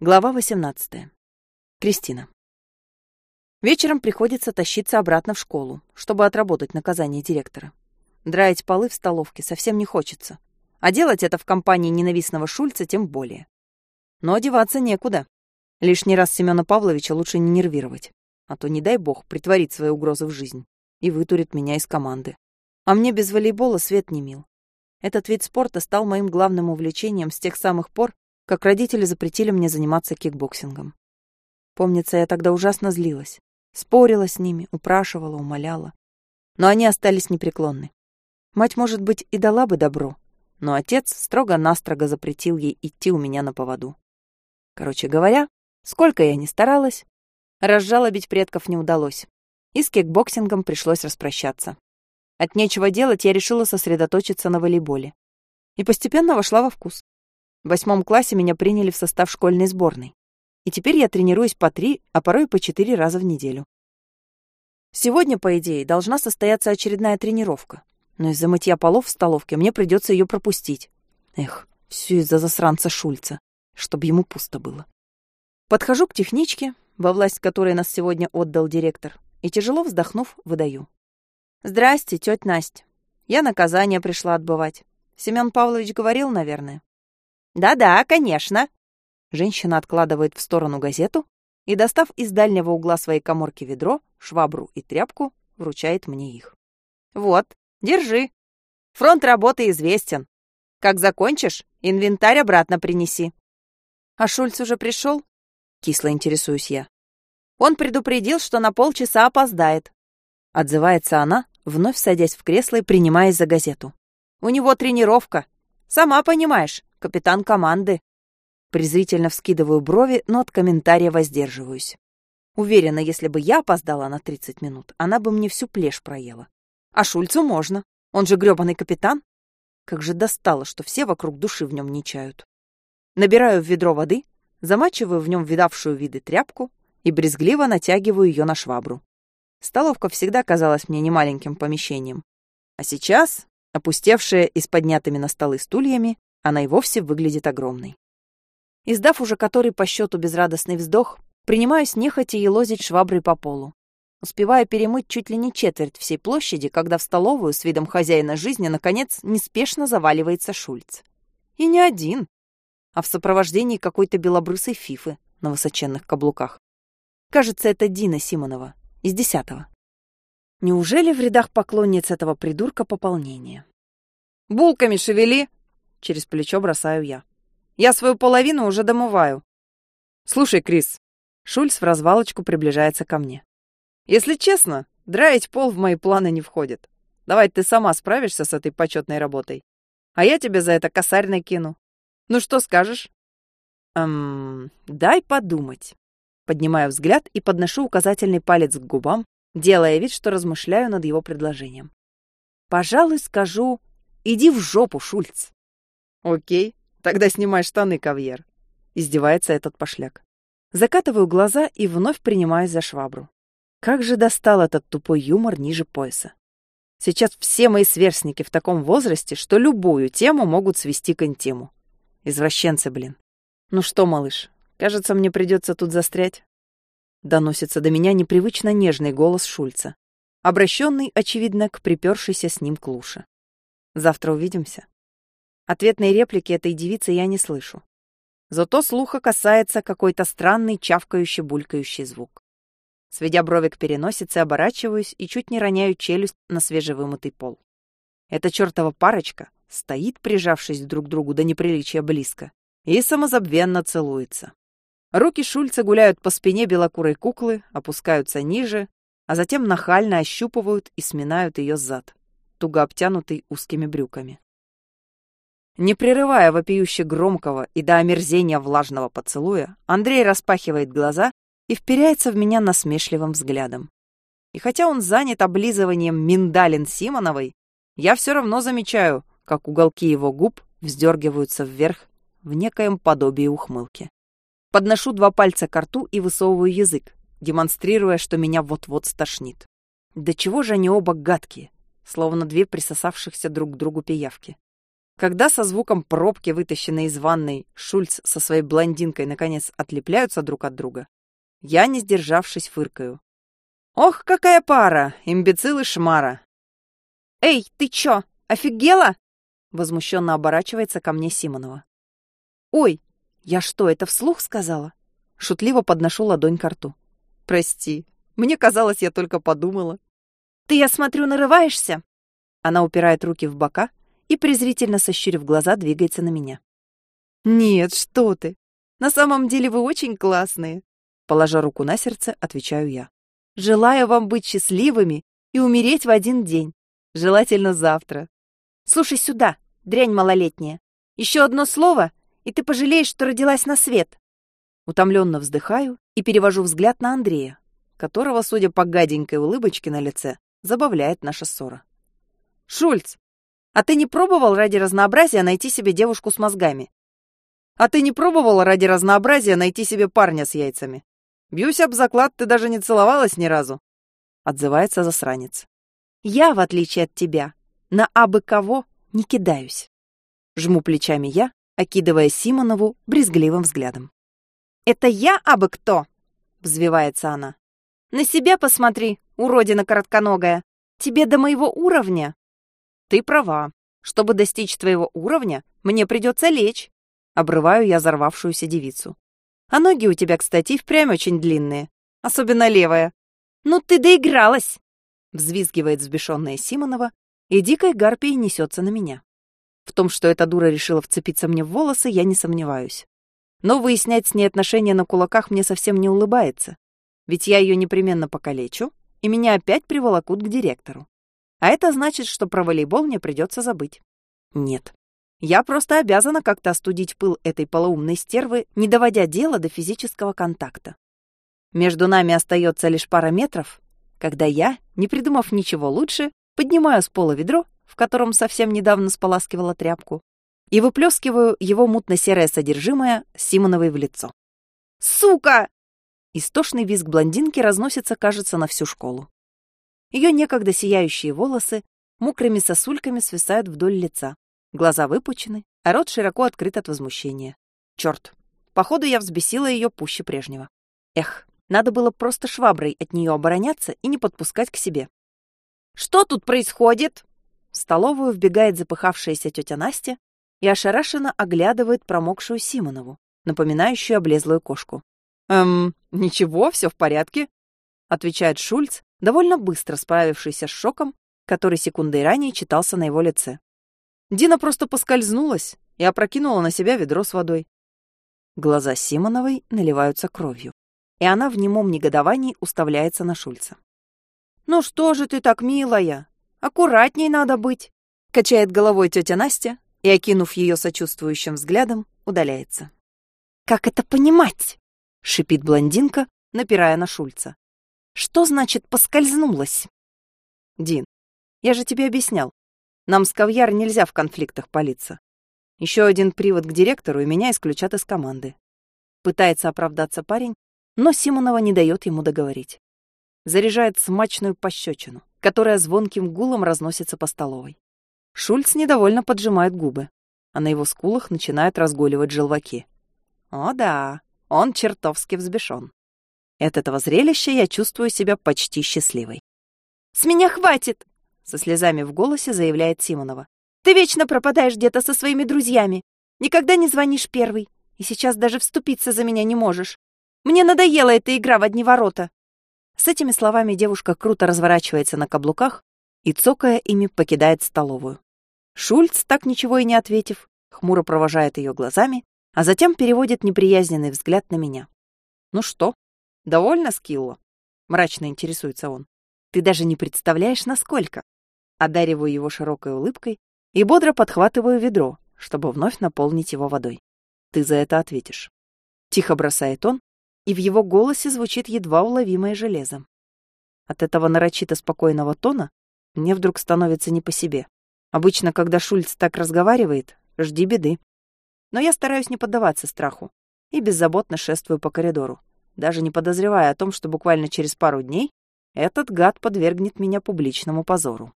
Глава 18. Кристина. Вечером приходится тащиться обратно в школу, чтобы отработать наказание директора. Драить полы в столовке совсем не хочется. А делать это в компании ненавистного Шульца тем более. Но одеваться некуда. Лишний раз Семёна Павловича лучше не нервировать. А то, не дай бог, притворит свои угрозы в жизнь и вытурит меня из команды. А мне без волейбола свет не мил. Этот вид спорта стал моим главным увлечением с тех самых пор, как родители запретили мне заниматься кикбоксингом. Помнится, я тогда ужасно злилась. Спорила с ними, упрашивала, умоляла. Но они остались непреклонны. Мать, может быть, и дала бы добро, но отец строго-настрого запретил ей идти у меня на поводу. Короче говоря, сколько я ни старалась, разжалобить предков не удалось, и с кикбоксингом пришлось распрощаться. От нечего делать я решила сосредоточиться на волейболе. И постепенно вошла во вкус. В восьмом классе меня приняли в состав школьной сборной. И теперь я тренируюсь по три, а порой по четыре раза в неделю. Сегодня, по идее, должна состояться очередная тренировка. Но из-за мытья полов в столовке мне придется ее пропустить. Эх, все из-за засранца Шульца, чтобы ему пусто было. Подхожу к техничке, во власть которой нас сегодня отдал директор, и, тяжело вздохнув, выдаю. «Здрасте, тетя Настя. Я наказание пришла отбывать. Семен Павлович говорил, наверное». «Да-да, конечно». Женщина откладывает в сторону газету и, достав из дальнего угла своей коморки ведро, швабру и тряпку, вручает мне их. «Вот, держи. Фронт работы известен. Как закончишь, инвентарь обратно принеси». «А Шульц уже пришел?» Кисло интересуюсь я. «Он предупредил, что на полчаса опоздает». Отзывается она, вновь садясь в кресло и принимаясь за газету. «У него тренировка. Сама понимаешь, капитан команды. Презрительно вскидываю брови, но от комментария воздерживаюсь. Уверена, если бы я опоздала на 30 минут, она бы мне всю плешь проела. А Шульцу можно. Он же грёбаный капитан. Как же достало, что все вокруг души в нем не чают. Набираю в ведро воды, замачиваю в нем видавшую виды тряпку и брезгливо натягиваю ее на швабру. Столовка всегда казалась мне немаленьким помещением. А сейчас, опустевшая и с поднятыми на столы стульями, она и вовсе выглядит огромной. Издав уже который по счету безрадостный вздох, принимаюсь нехотя елозить шваброй по полу. Успеваю перемыть чуть ли не четверть всей площади, когда в столовую с видом хозяина жизни, наконец, неспешно заваливается Шульц. И не один, а в сопровождении какой-то белобрысой фифы на высоченных каблуках. Кажется, это Дина Симонова из десятого. Неужели в рядах поклонниц этого придурка пополнение? «Булками шевели!» Через плечо бросаю я. Я свою половину уже домываю. Слушай, Крис. Шульц в развалочку приближается ко мне. Если честно, драить пол в мои планы не входит. Давай ты сама справишься с этой почетной работой. А я тебе за это косарь накину. Ну что скажешь? Эм, дай подумать. Поднимаю взгляд и подношу указательный палец к губам, делая вид, что размышляю над его предложением. Пожалуй, скажу, иди в жопу, Шульц. Окей, тогда снимай штаны, Кавьер. Издевается этот пошляк. Закатываю глаза и вновь принимаюсь за швабру. Как же достал этот тупой юмор ниже пояса. Сейчас все мои сверстники в таком возрасте, что любую тему могут свести к интиму. Извращенцы, блин. Ну что, малыш, кажется, мне придется тут застрять. Доносится до меня непривычно нежный голос Шульца, обращенный, очевидно, к припершейся с ним клуше. Завтра увидимся. Ответной реплики этой девицы я не слышу. Зато слуха касается какой-то странный чавкающий-булькающий звук. Сведя брови к переносице, оборачиваюсь и чуть не роняю челюсть на свежевымытый пол. Эта чертова парочка стоит, прижавшись друг к другу до неприличия близко, и самозабвенно целуется. Руки Шульца гуляют по спине белокурой куклы, опускаются ниже, а затем нахально ощупывают и сминают ее зад, туго обтянутый узкими брюками. Не прерывая вопиюще громкого и до омерзения влажного поцелуя, Андрей распахивает глаза и вперяется в меня насмешливым взглядом. И хотя он занят облизыванием миндалин Симоновой, я все равно замечаю, как уголки его губ вздергиваются вверх в некоем подобии ухмылки. Подношу два пальца к рту и высовываю язык, демонстрируя, что меня вот-вот стошнит. Да чего же они оба гадкие, словно две присосавшихся друг к другу пиявки. Когда со звуком пробки, вытащенной из ванной, Шульц со своей блондинкой наконец отлепляются друг от друга, я, не сдержавшись, фыркаю. Ох, какая пара! Имбецил и шмара! Эй, ты чё, офигела? Возмущенно оборачивается ко мне Симонова. Ой, я что, это вслух сказала? Шутливо подношу ладонь к рту. Прости, мне казалось, я только подумала. Ты, я смотрю, нарываешься? Она упирает руки в бока и, презрительно сощурив глаза, двигается на меня. «Нет, что ты! На самом деле вы очень классные!» Положа руку на сердце, отвечаю я. «Желаю вам быть счастливыми и умереть в один день. Желательно завтра. Слушай сюда, дрянь малолетняя. Еще одно слово, и ты пожалеешь, что родилась на свет». Утомленно вздыхаю и перевожу взгляд на Андрея, которого, судя по гаденькой улыбочке на лице, забавляет наша ссора. «Шульц, а ты не пробовал ради разнообразия найти себе девушку с мозгами? А ты не пробовал ради разнообразия найти себе парня с яйцами? Бьюсь об заклад, ты даже не целовалась ни разу. Отзывается засранец. Я, в отличие от тебя, на абы кого не кидаюсь. Жму плечами я, окидывая Симонову брезгливым взглядом. «Это я абы кто?» — взвивается она. «На себя посмотри, уродина коротконогая. Тебе до моего уровня ты права. Чтобы достичь твоего уровня, мне придется лечь. Обрываю я взорвавшуюся девицу. А ноги у тебя, кстати, впрямь очень длинные. Особенно левая. Ну ты доигралась! Взвизгивает взбешенная Симонова, и дикой гарпией несется на меня. В том, что эта дура решила вцепиться мне в волосы, я не сомневаюсь. Но выяснять с ней отношения на кулаках мне совсем не улыбается. Ведь я ее непременно покалечу, и меня опять приволокут к директору. А это значит, что про волейбол мне придется забыть. Нет. Я просто обязана как-то остудить пыл этой полоумной стервы, не доводя дело до физического контакта. Между нами остается лишь пара метров, когда я, не придумав ничего лучше, поднимаю с пола ведро, в котором совсем недавно споласкивала тряпку, и выплескиваю его мутно-серое содержимое Симоновой в лицо. «Сука!» Истошный визг блондинки разносится, кажется, на всю школу. Ее некогда сияющие волосы мокрыми сосульками свисают вдоль лица. Глаза выпучены, а рот широко открыт от возмущения. Черт, походу я взбесила ее пуще прежнего. Эх, надо было просто шваброй от нее обороняться и не подпускать к себе. «Что тут происходит?» В столовую вбегает запыхавшаяся тетя Настя и ошарашенно оглядывает промокшую Симонову, напоминающую облезлую кошку. «Эм, ничего, все в порядке», — отвечает Шульц, довольно быстро справившийся с шоком, который секундой ранее читался на его лице. Дина просто поскользнулась и опрокинула на себя ведро с водой. Глаза Симоновой наливаются кровью, и она в немом негодовании уставляется на Шульца. «Ну что же ты так, милая? Аккуратней надо быть!» Качает головой тетя Настя и, окинув ее сочувствующим взглядом, удаляется. «Как это понимать?» — шипит блондинка, напирая на Шульца. Что значит «поскользнулась»? Дин, я же тебе объяснял. Нам с Кавьяр нельзя в конфликтах палиться. Еще один привод к директору, и меня исключат из команды. Пытается оправдаться парень, но Симонова не дает ему договорить. Заряжает смачную пощечину, которая звонким гулом разносится по столовой. Шульц недовольно поджимает губы, а на его скулах начинает разгуливать желваки. О да, он чертовски взбешен. От этого зрелища я чувствую себя почти счастливой. «С меня хватит!» — со слезами в голосе заявляет Симонова. «Ты вечно пропадаешь где-то со своими друзьями. Никогда не звонишь первый. И сейчас даже вступиться за меня не можешь. Мне надоела эта игра в одни ворота». С этими словами девушка круто разворачивается на каблуках и, цокая ими, покидает столовую. Шульц, так ничего и не ответив, хмуро провожает ее глазами, а затем переводит неприязненный взгляд на меня. «Ну что, «Довольно, Скилло?» — мрачно интересуется он. «Ты даже не представляешь, насколько!» Одариваю его широкой улыбкой и бодро подхватываю ведро, чтобы вновь наполнить его водой. «Ты за это ответишь». Тихо бросает он, и в его голосе звучит едва уловимое железо. От этого нарочито спокойного тона мне вдруг становится не по себе. Обычно, когда Шульц так разговаривает, жди беды. Но я стараюсь не поддаваться страху и беззаботно шествую по коридору, даже не подозревая о том, что буквально через пару дней этот гад подвергнет меня публичному позору.